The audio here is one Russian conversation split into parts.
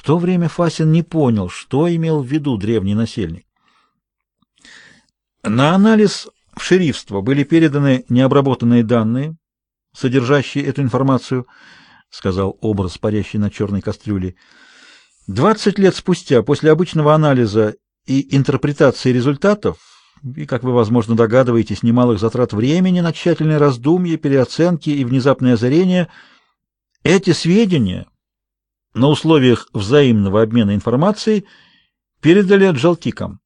В то время Фасин не понял, что имел в виду древний насельник. На анализ в шерифство были переданы необработанные данные, содержащие эту информацию, сказал образ, парящий на черной кастрюле. Двадцать лет спустя, после обычного анализа и интерпретации результатов, и, как вы, возможно, догадываетесь, немалых затрат времени на тщательное раздумье, переоценки и внезапное озарение, эти сведения на условиях взаимного обмена информацией передали джалтикам.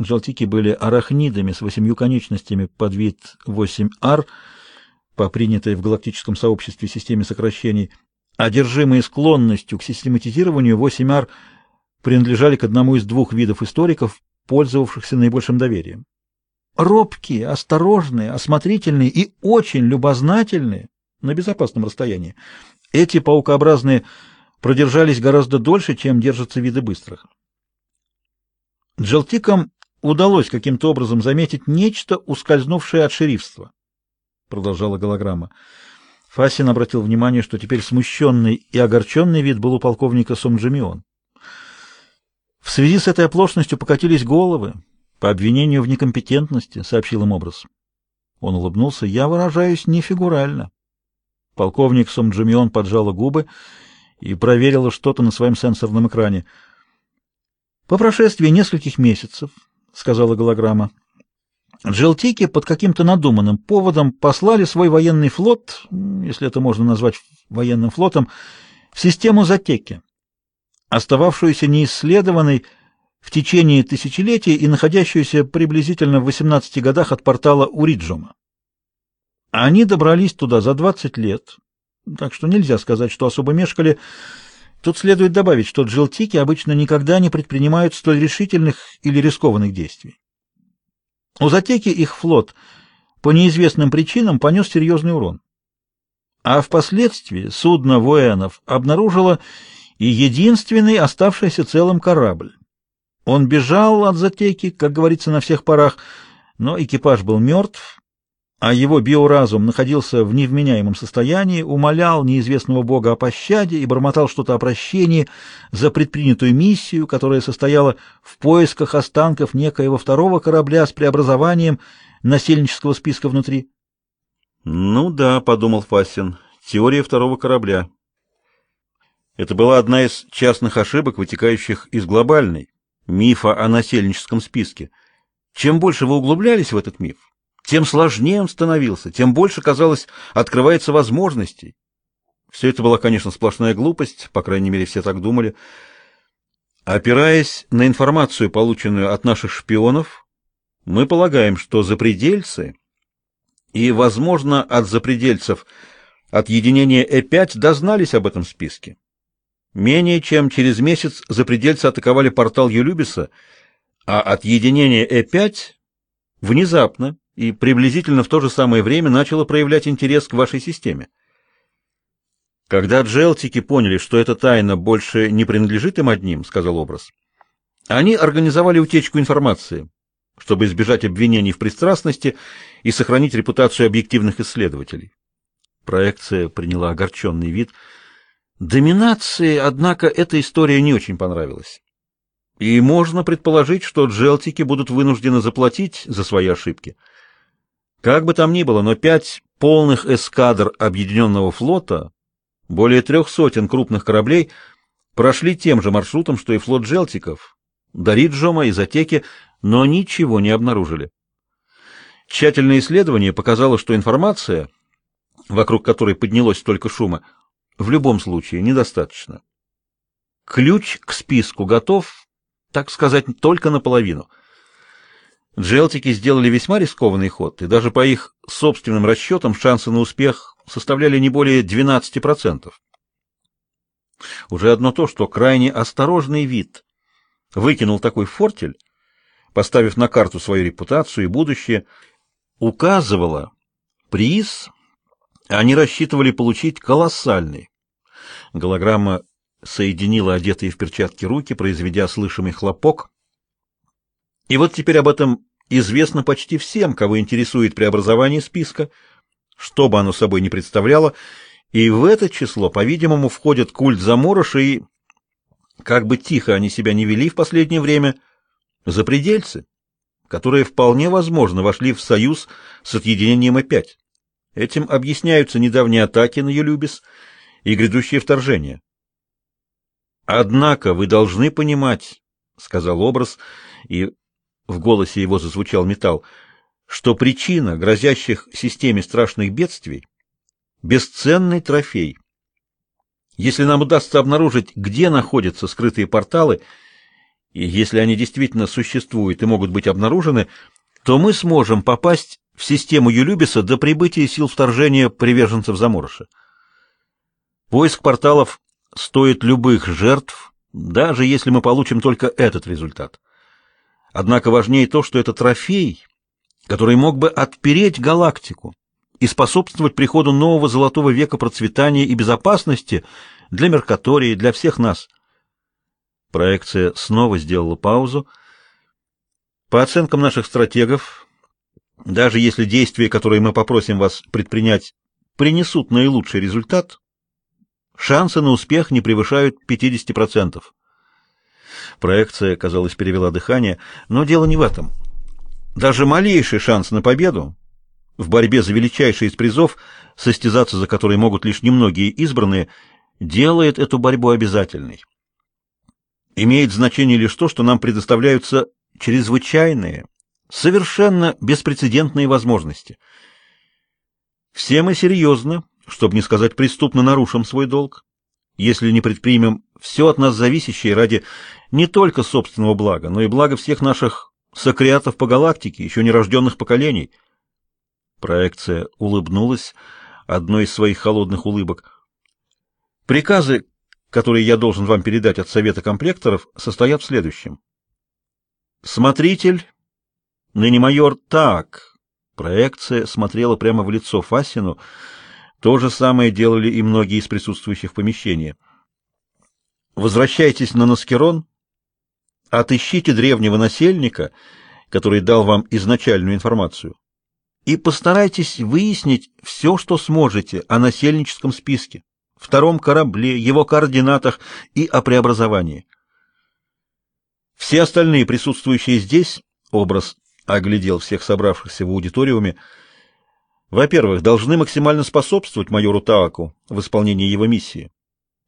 Джалтики были арахнидами с восемью конечностями под вид 8R, по принятой в галактическом сообществе системе сокращений, одержимые склонностью к систематизированию 8R принадлежали к одному из двух видов историков, пользовавшихся наибольшим доверием. Робкие, осторожные, осмотрительные и очень любознательные на безопасном расстоянии. Эти паукообразные продержались гораздо дольше, чем держатся виды быстрых. Джелтикам удалось каким-то образом заметить нечто, ускользнувшее от шерифства, продолжала голограмма. Фасин обратил внимание, что теперь смущенный и огорченный вид был у полковника Сомджимион. В связи с этой оплошностью покатились головы по обвинению в некомпетентности, сообщил им образ. Он улыбнулся. Я выражаюсь не фигурально. Полковник Сомджимион поджала губы и проверила что-то на своем сенсорном экране. По прошествии нескольких месяцев, сказала голограмма, Джелтики под каким-то надуманным поводом послали свой военный флот, если это можно назвать военным флотом, в систему Затеки остававшуюся неисследованной в течение тысячелетий и находящуюся приблизительно в 18 годах от портала Уриджума. Они добрались туда за 20 лет, так что нельзя сказать, что особо мешкали. Тут следует добавить, что джилтики обычно никогда не предпринимают столь решительных или рискованных действий. У Затеки их флот по неизвестным причинам понес серьезный урон. А впоследствии судно военов обнаружило и единственный оставшийся целым корабль. Он бежал от затеки, как говорится, на всех парах, но экипаж был мертв, а его биоразум находился в невменяемом состоянии, умолял неизвестного бога о пощаде и бормотал что-то о прощении за предпринятую миссию, которая состояла в поисках останков некоего второго корабля с преобразованием насельнического списка внутри. «Ну да», — подумал Фасин, — «теория второго корабля». Это была одна из частных ошибок, вытекающих из глобальной мифа о насельническом списке. Чем больше вы углублялись в этот миф, тем сложнее он становился, тем больше, казалось, открывается возможностей. Все это была, конечно, сплошная глупость, по крайней мере, все так думали. Опираясь на информацию, полученную от наших шпионов, мы полагаем, что запредельцы и, возможно, от запредельцев от единения Э5 дознались об этом списке Менее чем через месяц запредельцы атаковали портал Юлюбиса, а отъединение Э5 внезапно и приблизительно в то же самое время начало проявлять интерес к вашей системе. Когда джелтики поняли, что эта тайна больше не принадлежит им одним, сказал образ, они организовали утечку информации, чтобы избежать обвинений в пристрастности и сохранить репутацию объективных исследователей. Проекция приняла огорченный вид – Доминации, однако, эта история не очень понравилась. И можно предположить, что джелтики будут вынуждены заплатить за свои ошибки. Как бы там ни было, но пять полных эскадр объединенного флота, более трех сотен крупных кораблей, прошли тем же маршрутом, что и флот джелтиков, до Риджома и Затеки, но ничего не обнаружили. Тщательное исследование показало, что информация, вокруг которой поднялось столько шума, в любом случае недостаточно. Ключ к списку готов, так сказать, только наполовину. Джелтики сделали весьма рискованный ход, и даже по их собственным расчетам шансы на успех составляли не более 12%. Уже одно то, что крайне осторожный вид выкинул такой фортель, поставив на карту свою репутацию и будущее, указывало, приз они рассчитывали получить колоссальный. Голограмма соединила одетые в перчатки руки, произведя слышимый хлопок. И вот теперь об этом известно почти всем, кого интересует преобразование списка, что бы оно собой не представляло, и в это число, по-видимому, входят культ заморыша и как бы тихо они себя не вели в последнее время, запредельцы, которые вполне возможно вошли в союз с отъединением Э5. Этим объясняются недавние атаки на Юлюбис и грядущее вторжение. Однако вы должны понимать, сказал образ, и в голосе его зазвучал металл, что причина грозящих системе страшных бедствий бесценный трофей. Если нам удастся обнаружить, где находятся скрытые порталы, и если они действительно существуют и могут быть обнаружены, то мы сможем попасть в систему Юлюбиса до прибытия сил вторжения приверженцев Заморыша. Поиск порталов стоит любых жертв, даже если мы получим только этот результат. Однако важнее то, что это трофей, который мог бы отпереть галактику и способствовать приходу нового золотого века процветания и безопасности для Меркатории, для всех нас. Проекция снова сделала паузу. По оценкам наших стратегов, даже если действия, которые мы попросим вас предпринять, принесут наилучший результат, шансы на успех не превышают 50%. Проекция, казалось, перевела дыхание, но дело не в этом. Даже малейший шанс на победу в борьбе за величайший из призов, состязаться за который могут лишь немногие избранные, делает эту борьбу обязательной. Имеет значение лишь то, что нам предоставляются чрезвычайные, совершенно беспрецедентные возможности. Все мы серьезно, чтобы не сказать преступно, нарушим свой долг, если не предпримем все от нас зависящее ради не только собственного блага, но и блага всех наших сокреатов по галактике, еще нерожденных поколений. Проекция улыбнулась одной из своих холодных улыбок. Приказы, которые я должен вам передать от Совета комплекторов, состоят в следующем. Смотритель Ныне майор так. Проекция смотрела прямо в лицо Фасину. То же самое делали и многие из присутствующих в помещении. Возвращайтесь на Наскерон, отыщите древнего насельника, который дал вам изначальную информацию, и постарайтесь выяснить все, что сможете о насельническом списке, втором корабле, его координатах и о преобразовании. Все остальные присутствующие здесь, образ оглядел всех собравшихся в аудиториуме. Во-первых, должны максимально способствовать майору Тааку в исполнении его миссии,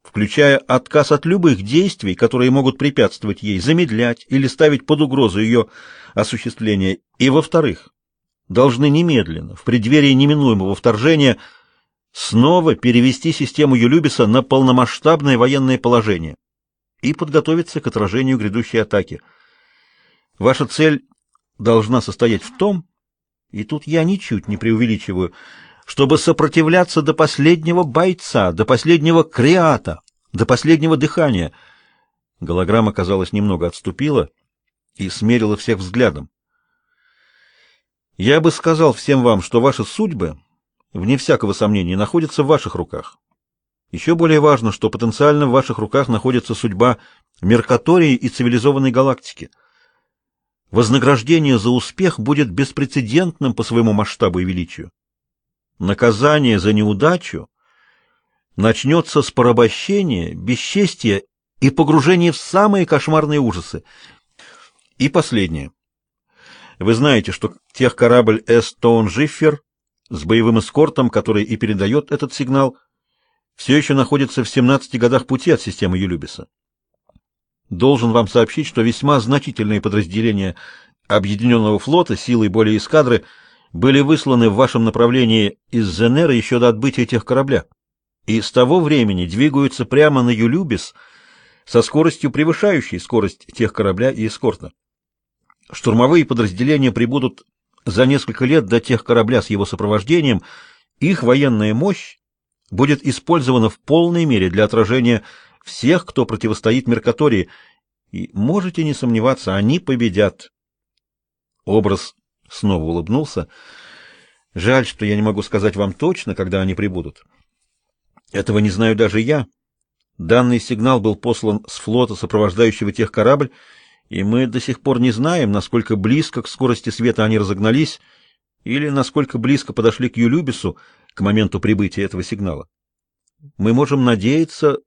включая отказ от любых действий, которые могут препятствовать ей, замедлять или ставить под угрозу ее осуществление. И во-вторых, должны немедленно, в преддверии неминуемого вторжения, снова перевести систему Юлюбиса на полномасштабное военное положение и подготовиться к отражению грядущей атаки. Ваша цель должна состоять в том, и тут я ничуть не преувеличиваю, чтобы сопротивляться до последнего бойца, до последнего креата, до последнего дыхания. Голограмма, казалось, немного отступила и смерила всех взглядом. Я бы сказал всем вам, что ваши судьбы, вне всякого сомнения, находятся в ваших руках. Еще более важно, что потенциально в ваших руках находится судьба Меркатории и цивилизованной галактики — Вознаграждение за успех будет беспрецедентным по своему масштабу и величию. Наказание за неудачу начнется с порабощения, бесчестия и погружения в самые кошмарные ужасы. И последнее. Вы знаете, что тех корабль Эстоун Жиффер с боевым эскортом, который и передает этот сигнал, все еще находится в 17 годах пути от системы Юлюбиса. Должен вам сообщить, что весьма значительные подразделения Объединенного флота силой более эскадры были высланы в вашем направлении из Зенера еще до отбытия тех корабля, и с того времени двигаются прямо на Юлюбис со скоростью превышающей скорость тех корабля и эскорта. Штурмовые подразделения прибудут за несколько лет до тех корабля с его сопровождением, их военная мощь будет использована в полной мере для отражения всех, кто противостоит Меркатории, и можете не сомневаться, они победят. Образ снова улыбнулся. Жаль, что я не могу сказать вам точно, когда они прибудут. Этого не знаю даже я. Данный сигнал был послан с флота, сопровождающего тех корабль, и мы до сих пор не знаем, насколько близко к скорости света они разогнались или насколько близко подошли к Юлюбису к моменту прибытия этого сигнала. Мы можем надеяться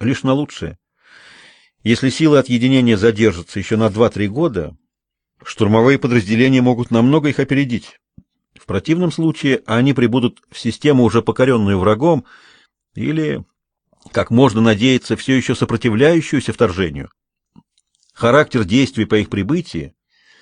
лишь на лучшее. Если силы отъединения задержатся еще на 2-3 года, штурмовые подразделения могут намного их опередить. В противном случае они прибудут в систему, уже покоренную врагом, или, как можно надеяться, все еще сопротивляющуюся вторжению. Характер действий по их прибытии